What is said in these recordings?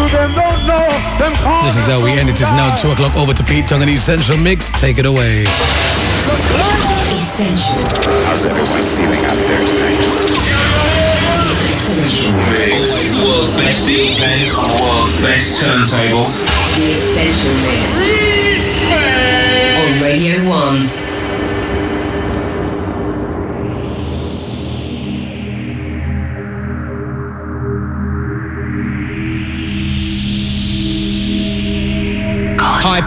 This is how we end it. It's now 2 o'clock over to Pete Tong and Essential Mix. Take it away. Essential. How's everyone feeling out there tonight? Essential Mix. The world's best DJs on the world's best turntables. The Essential Mix. On Radio 1.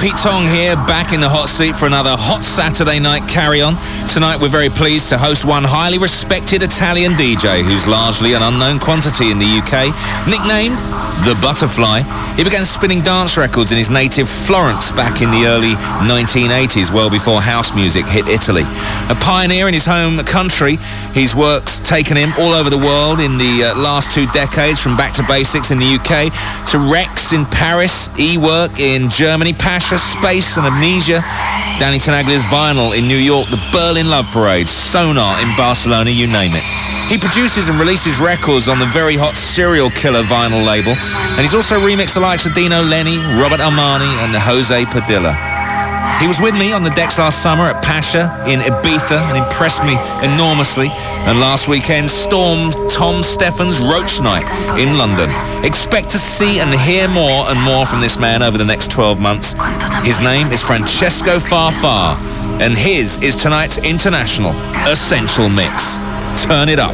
Pete Tong here, back in the hot seat for another hot Saturday night carry on. Tonight we're very pleased to host one highly respected Italian DJ who's largely an unknown quantity in the UK. Nicknamed The Butterfly, he began spinning dance records in his native Florence back in the early 1980s, well before house music hit Italy. A pioneer in his home country, his work's taken him all over the world in the uh, last two decades, from Back to Basics in the UK to Rex in Paris, E-Werk in Germany, Pacha, Space and Amnesia, Danny Tenaglia's Vinyl in New York, the Berlin Love Parade, Sonar in Barcelona, you name it. He produces and releases records on the very hot Serial Killer vinyl label, and he's also remixed the likes of Dino Lenny, Robert Armani, and Jose Padilla. He was with me on the decks last summer at Pacha in Ibiza and impressed me enormously. And last weekend stormed Tom Stephan's Roach Night in London. Expect to see and hear more and more from this man over the next 12 months. His name is Francesco Farfa, and his is tonight's international Essential Mix turn it up.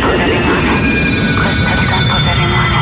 Poderemona. Questo è il tempo che rimane.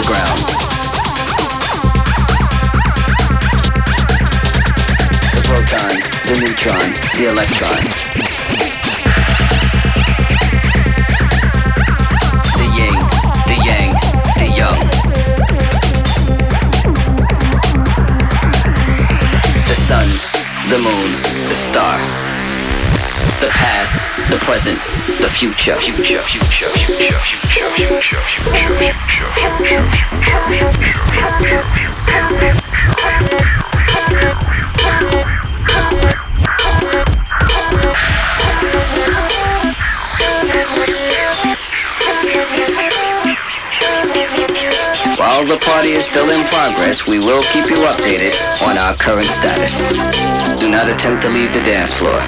The ground. The proton, the neutron, the electron. The yin, the yang, the. The sun, the moon, the star. The past, the present, the future, future, future, future, future, future, future, While the party is still in progress, we will keep you updated on our current status. Do not attempt to leave the dance floor.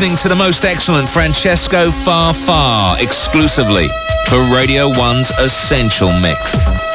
Listening to the most excellent Francesco Farfa exclusively for Radio 1's Essential Mix.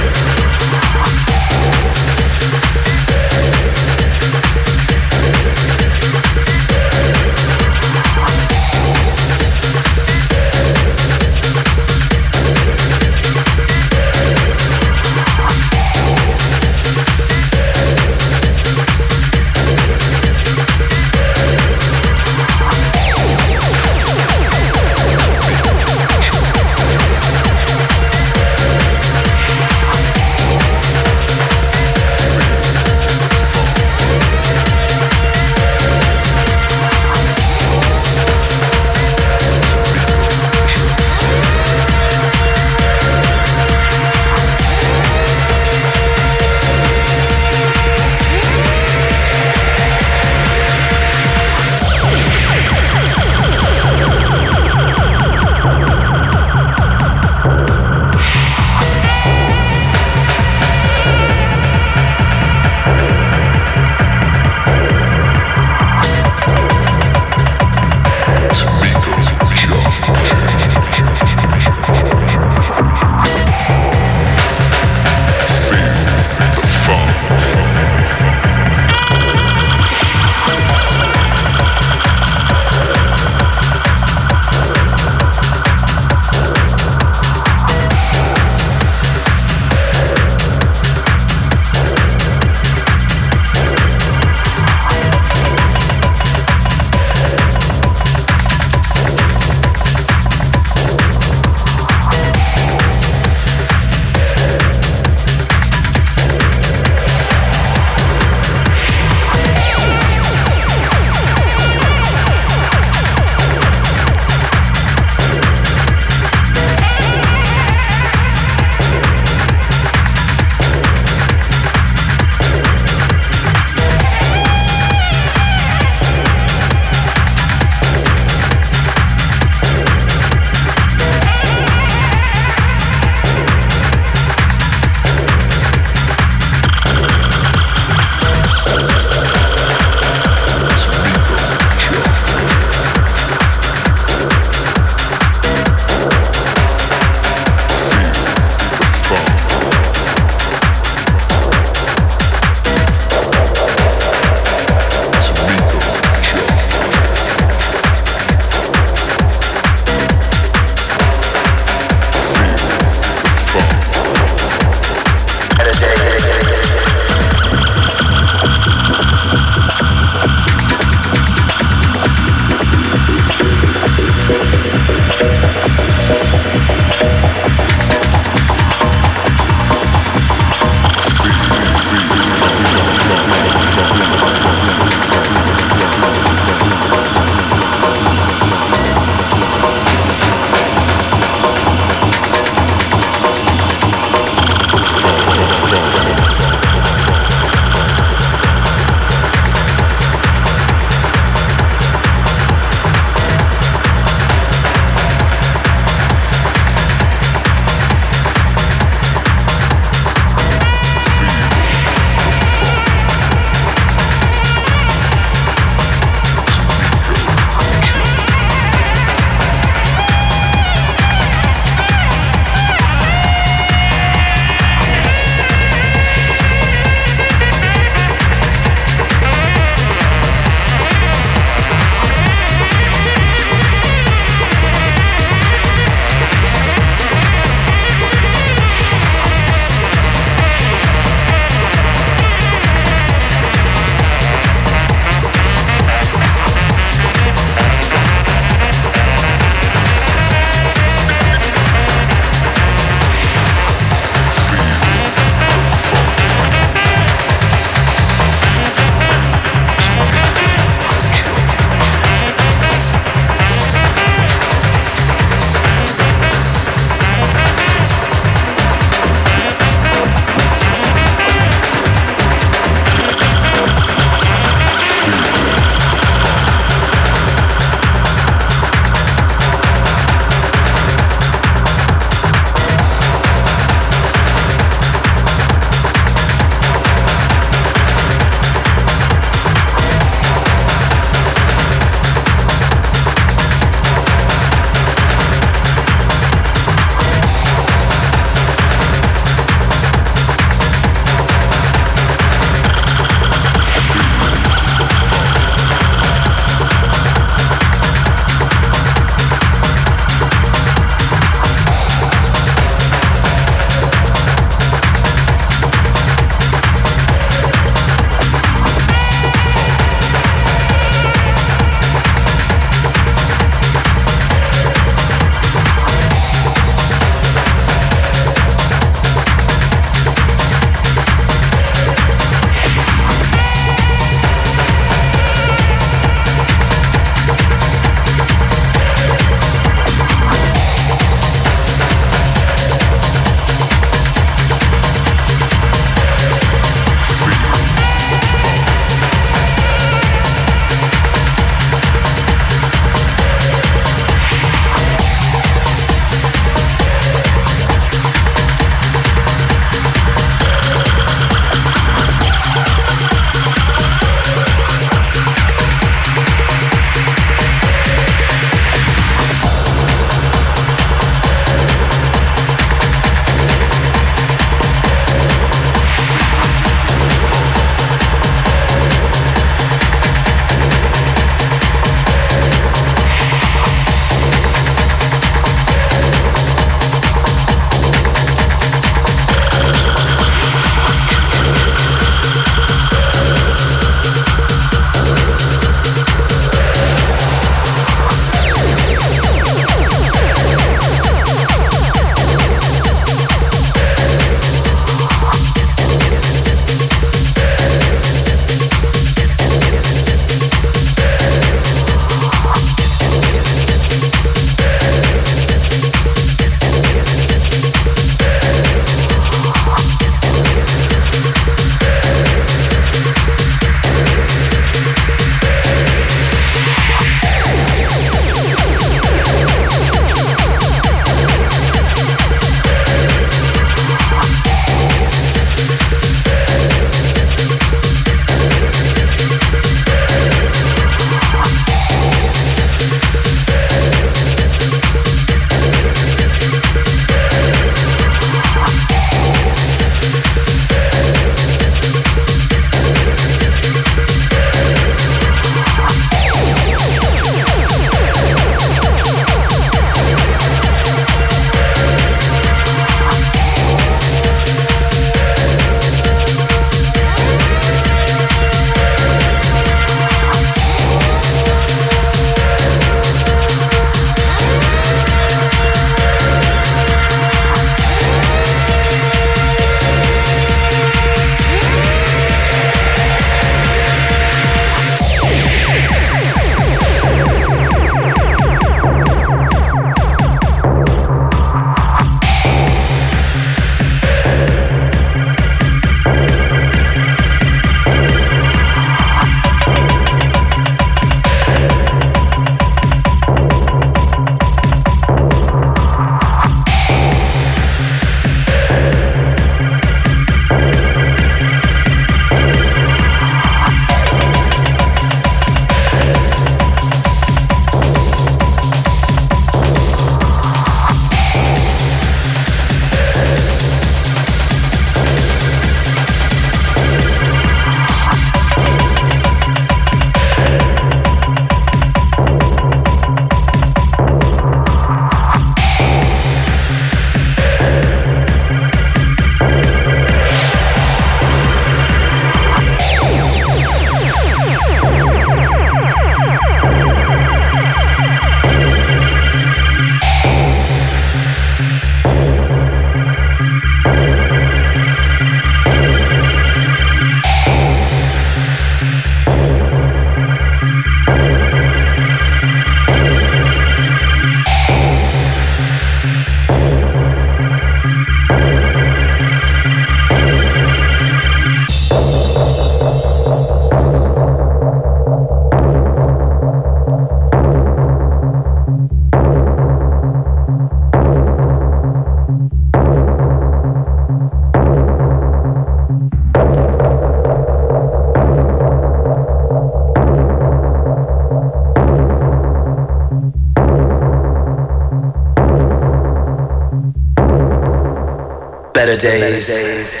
Days.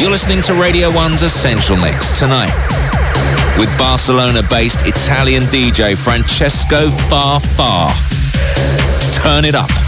You're listening to Radio 1's Essential Mix tonight with Barcelona-based Italian DJ Francesco Farfa. Turn it up.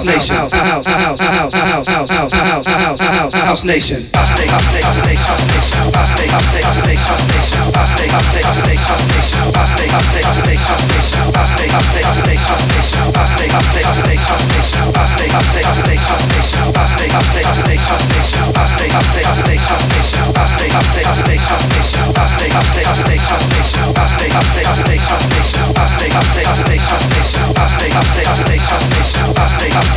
house nation house house house house house house house house house house house nation Thank you.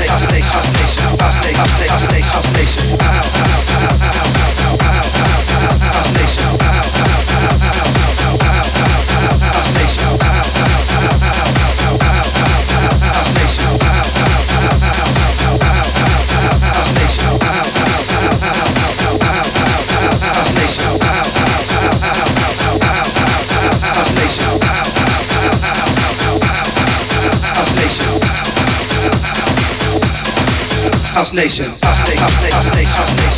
Nation. house nation. House nation. House nation. House nation.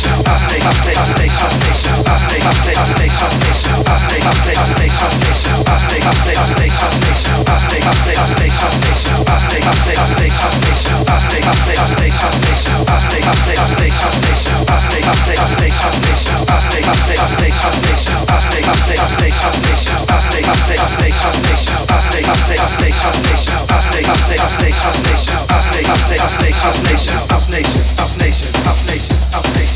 Nation, up nation, up nation, up nation, up nation.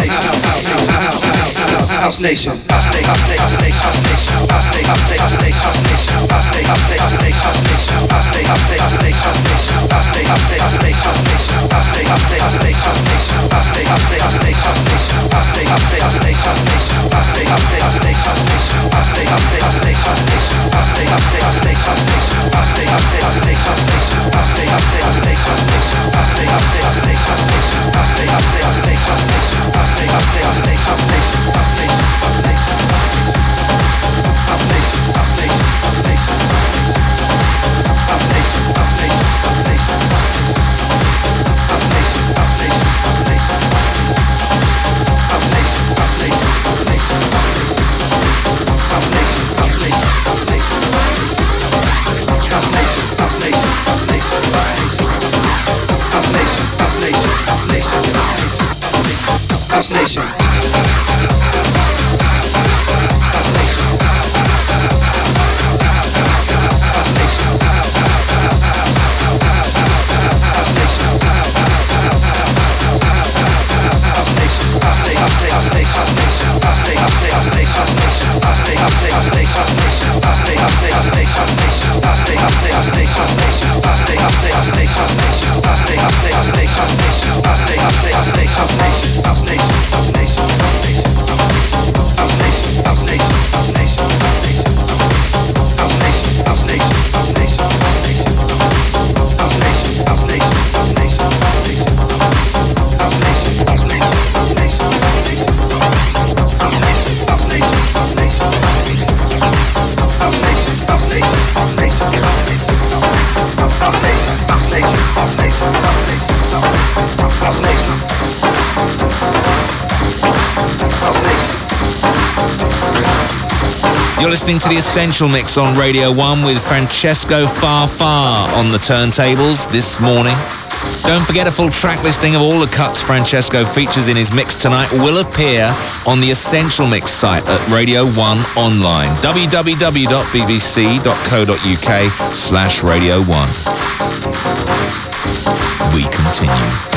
house nation. Thank you. Nation. Listening to the Essential Mix on Radio 1 with Francesco Farfa on the turntables this morning. Don't forget a full track listing of all the cuts Francesco features in his mix tonight will appear on the Essential Mix site at Radio 1 online, www.bbc.co.uk slash Radio 1. We continue.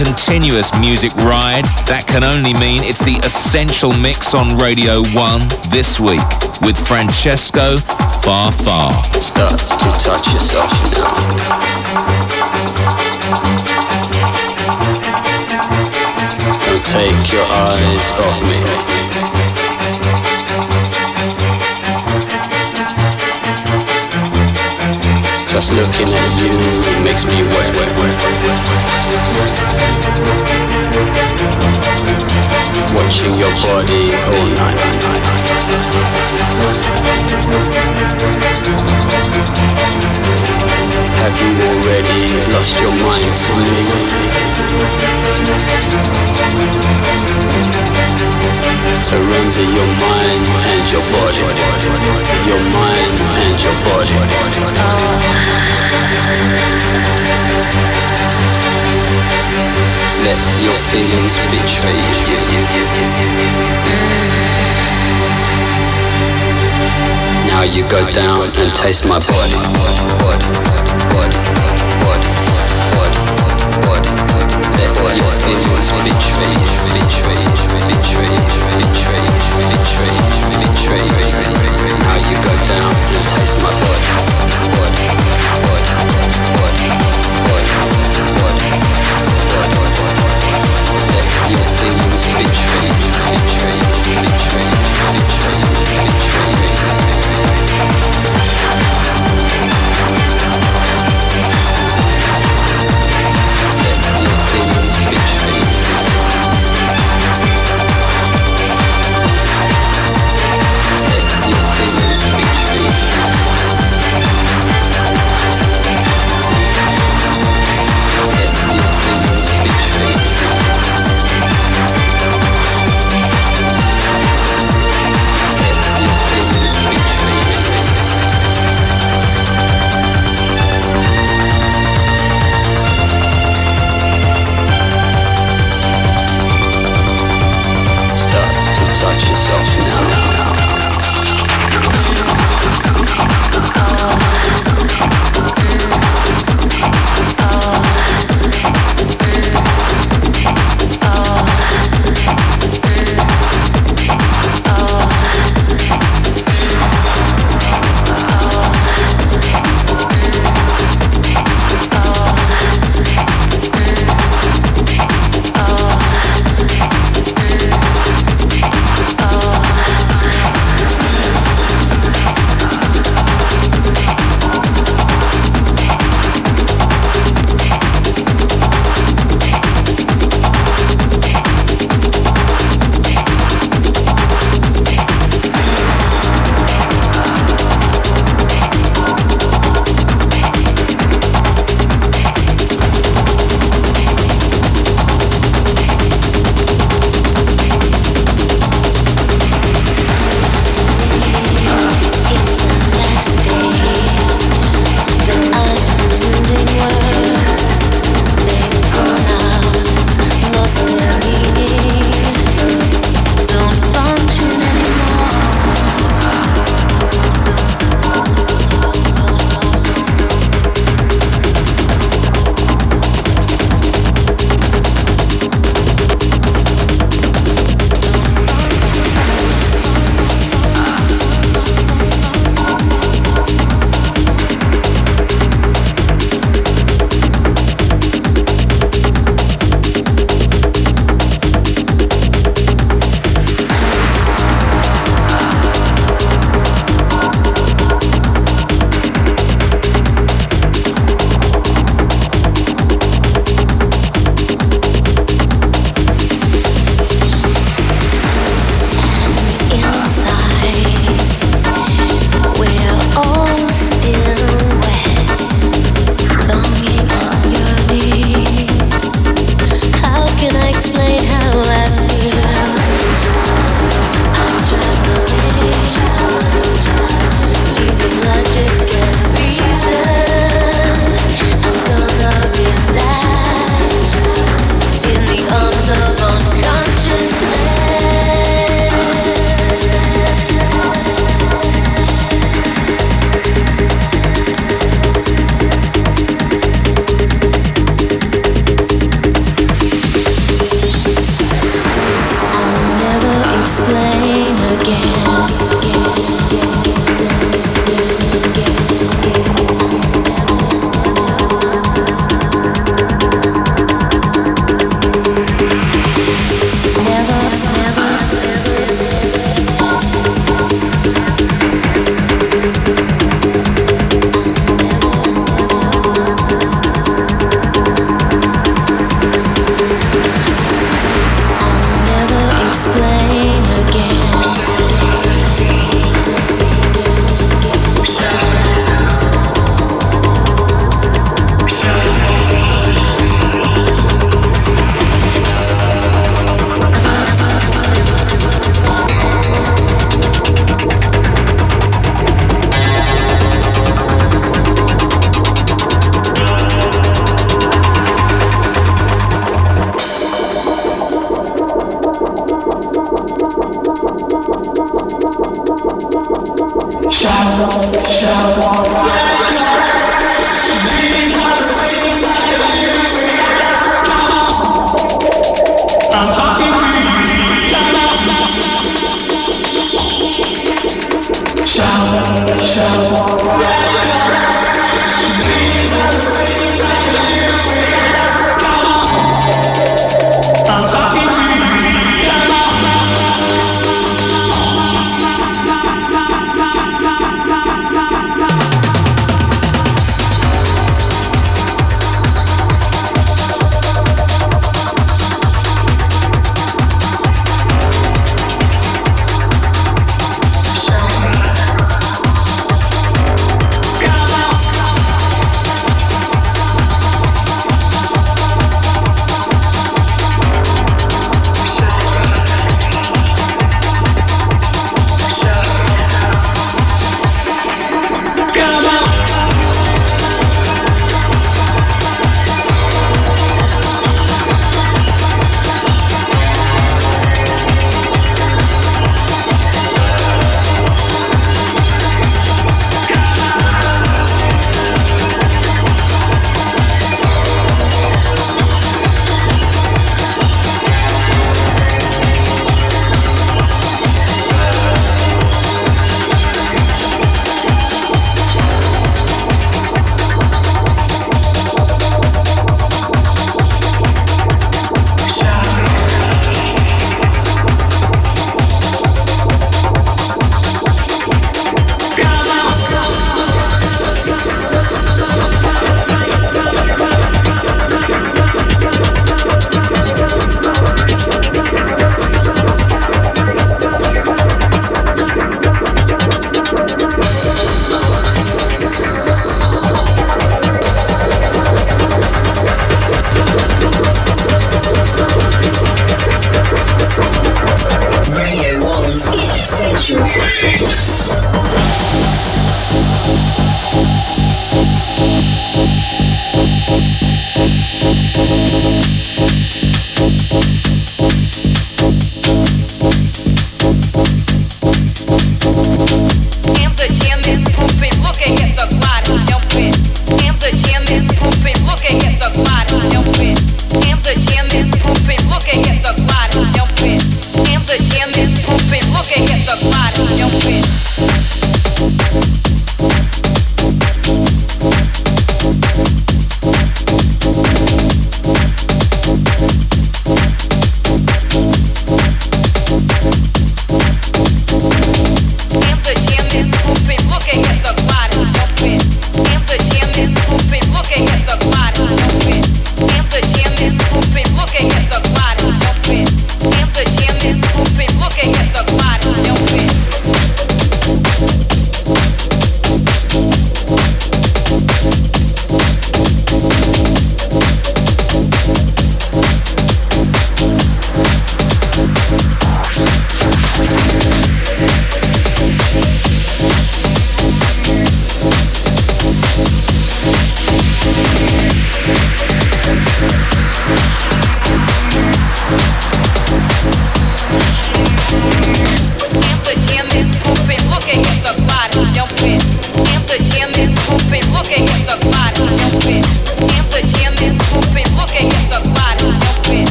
Continuous music ride. That can only mean it's the essential mix on Radio 1 this week with Francesco Farfa. Start to touch yourself. Don't take your eyes off me. Just looking at you makes me wet, wet, wet. Watching your body all night. Have you already lost your mind to me? Surrender your mind and your body. Your mind and your body. Oh. Let your feelings betray you. Now you go down and taste my body. Let your feelings betray, betray, betray, betray, betray, betray. Now you go down and taste my body. Body, body, body, body, body, body. Let your feelings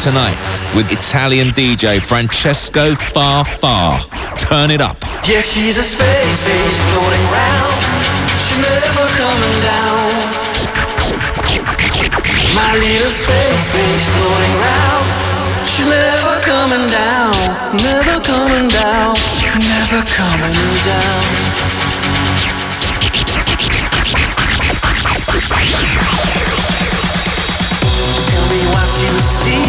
tonight with Italian DJ Francesco Farfa. Turn it up. Yeah, she's a space face floating round. She's never coming down. My little space face floating round. She's never coming down. Never coming down. Never coming down. You see.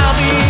I'll be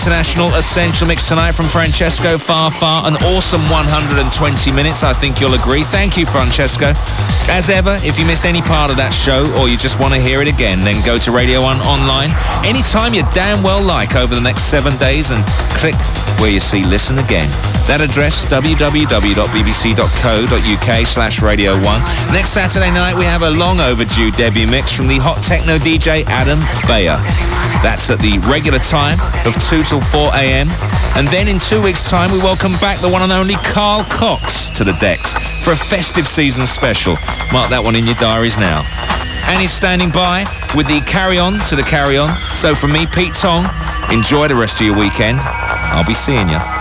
International Essential Mix tonight from Francesco Farfa. An awesome 120 minutes, I think you'll agree. Thank you, Francesco. As ever, if you missed any part of that show or you just want to hear it again, then go to Radio 1 online anytime you damn well like over the next seven days and click where you see Listen Again. That address, www.bbc.co.uk slash Radio 1. Next Saturday night, we have a long overdue debut mix from the hot techno DJ Adam Beyer. That's at the regular time of 2 till 4 a.m. And then in two weeks' time, we welcome back the one and only Carl Cox to the decks for a festive season special. Mark that one in your diaries now. And he's standing by with the carry on to the carry on. So from me, Pete Tong, enjoy the rest of your weekend. I'll be seeing you.